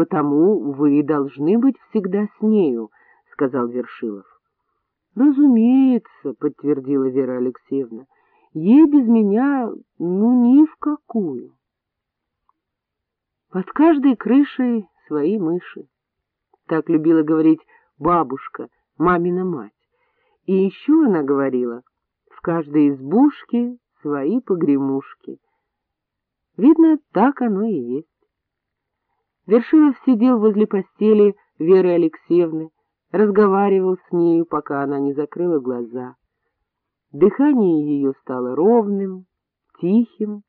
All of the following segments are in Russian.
потому вы должны быть всегда с нею, — сказал Вершилов. — Разумеется, — подтвердила Вера Алексеевна, — ей без меня ну ни в какую. Под каждой крышей свои мыши. Так любила говорить бабушка, мамина мать. И еще она говорила, в каждой избушке свои погремушки. Видно, так оно и есть. Вершилов сидел возле постели Веры Алексеевны, разговаривал с нею, пока она не закрыла глаза. Дыхание ее стало ровным, тихим.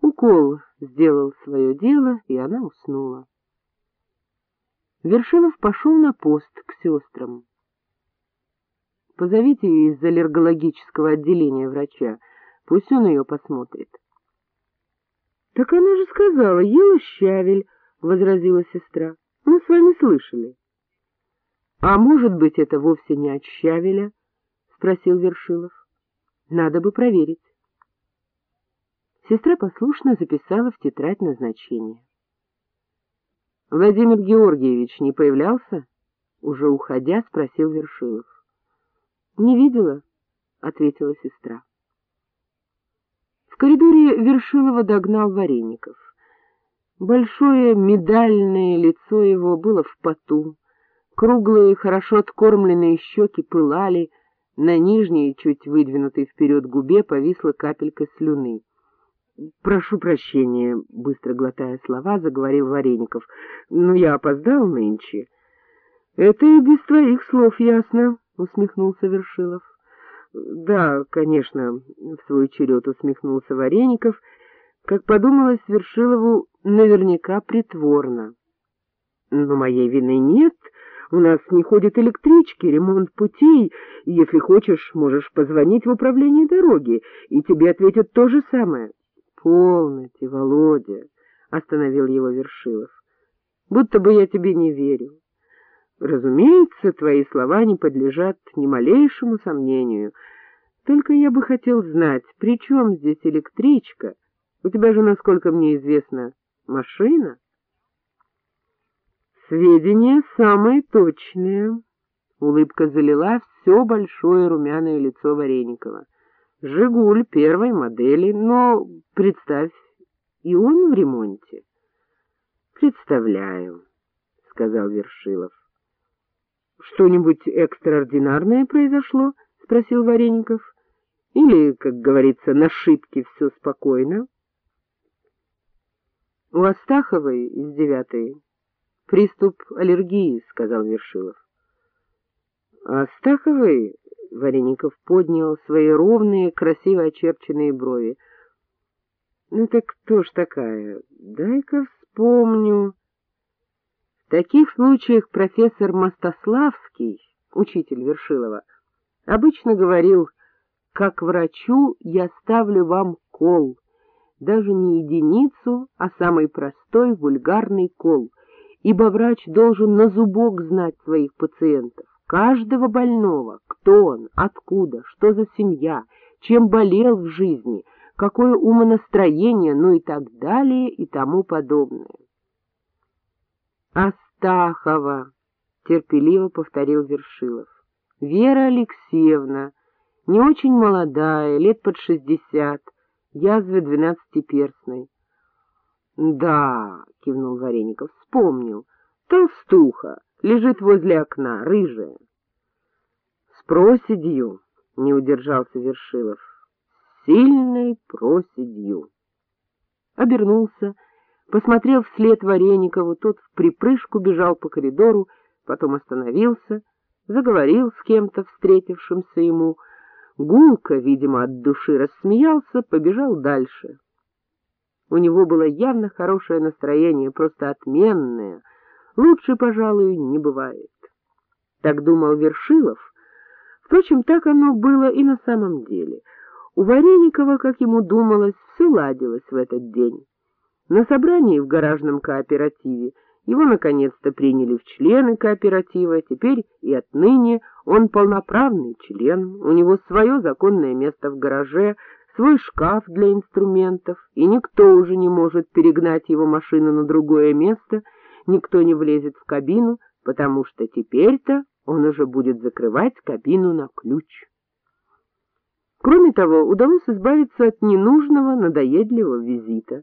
Укол сделал свое дело, и она уснула. Вершилов пошел на пост к сестрам. — Позовите из аллергологического отделения врача, пусть он ее посмотрит. — Так она же сказала, ела щавель, — возразила сестра. — Мы с вами слышали. — А может быть, это вовсе не от щавеля? — спросил Вершилов. — Надо бы проверить. Сестра послушно записала в тетрадь назначение. — Владимир Георгиевич не появлялся? — уже уходя, спросил Вершилов. — Не видела, — ответила сестра. В коридоре Вершилова догнал Вареников. Большое медальное лицо его было в поту, круглые, хорошо откормленные щеки пылали, на нижней, чуть выдвинутой вперед губе повисла капелька слюны. — Прошу прощения, — быстро глотая слова, заговорил Вареников. — Но я опоздал нынче. — Это и без твоих слов ясно, — усмехнулся Вершилов. — Да, конечно, — в свой черед усмехнулся Вареников, как подумалось Вершилову наверняка притворно. — Но моей вины нет, у нас не ходят электрички, ремонт путей, если хочешь, можешь позвонить в управление дороги, и тебе ответят то же самое. — Полноте, Володя, — остановил его Вершилов, — будто бы я тебе не верю. Разумеется, твои слова не подлежат ни малейшему сомнению. Только я бы хотел знать, при чем здесь электричка? У тебя же, насколько мне известно, машина? Сведения самые точные. Улыбка залила все большое румяное лицо Вареникова. «Жигуль» первой модели, но, представь, и он в ремонте. «Представляю», — сказал Вершилов. «Что-нибудь экстраординарное произошло?» — спросил Вареников. «Или, как говорится, на шибке все спокойно?» «У Астаховой из девятой приступ аллергии», — сказал Вершилов. «Астаховой — Вареников поднял свои ровные, красиво очерченные брови. — Ну так кто ж такая? Дай-ка вспомню. В таких случаях профессор Мостославский, учитель Вершилова, обычно говорил, как врачу я ставлю вам кол, даже не единицу, а самый простой вульгарный кол, ибо врач должен на зубок знать своих пациентов каждого больного, кто он, откуда, что за семья, чем болел в жизни, какое умонастроение, ну и так далее и тому подобное. «Астахова», — терпеливо повторил Вершилов, — «Вера Алексеевна, не очень молодая, лет под шестьдесят, язвы двенадцатиперстной». «Да», — кивнул Вареников, — вспомнил, толстуха, лежит возле окна, рыжая. — С проседью, — не удержался Вершилов, — сильной проседью. Обернулся, посмотрел вслед Вареникову, тот в припрыжку бежал по коридору, потом остановился, заговорил с кем-то, встретившимся ему, гулко, видимо, от души рассмеялся, побежал дальше. У него было явно хорошее настроение, просто отменное — Лучше, пожалуй, не бывает. Так думал Вершилов. Впрочем, так оно было и на самом деле. У Вареникова, как ему думалось, все ладилось в этот день. На собрании в гаражном кооперативе его наконец-то приняли в члены кооператива, теперь и отныне он полноправный член, у него свое законное место в гараже, свой шкаф для инструментов, и никто уже не может перегнать его машину на другое место — никто не влезет в кабину, потому что теперь-то он уже будет закрывать кабину на ключ. Кроме того, удалось избавиться от ненужного, надоедливого визита.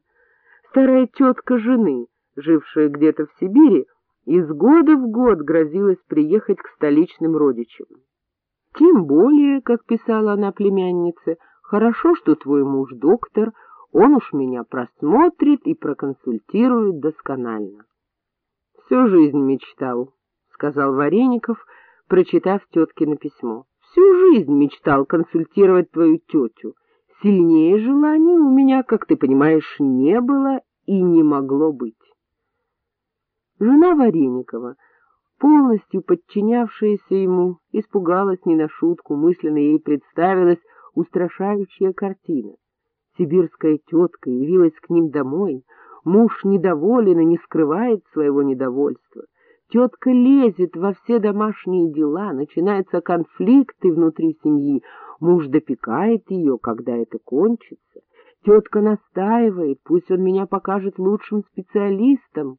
Старая тетка жены, жившая где-то в Сибири, из года в год грозилась приехать к столичным родичам. Тем более, как писала она племяннице, хорошо, что твой муж доктор, он уж меня просмотрит и проконсультирует досконально. — Всю жизнь мечтал, — сказал Вареников, прочитав теткино письмо. — Всю жизнь мечтал консультировать твою тетю. Сильнее желания у меня, как ты понимаешь, не было и не могло быть. Жена Вареникова, полностью подчинявшаяся ему, испугалась не на шутку, мысленно ей представилась устрашающая картина. Сибирская тетка явилась к ним домой, муж недоволен и не скрывает своего недовольства. Тетка лезет во все домашние дела, начинаются конфликты внутри семьи, муж допекает ее, когда это кончится. Тетка настаивает, пусть он меня покажет лучшим специалистам,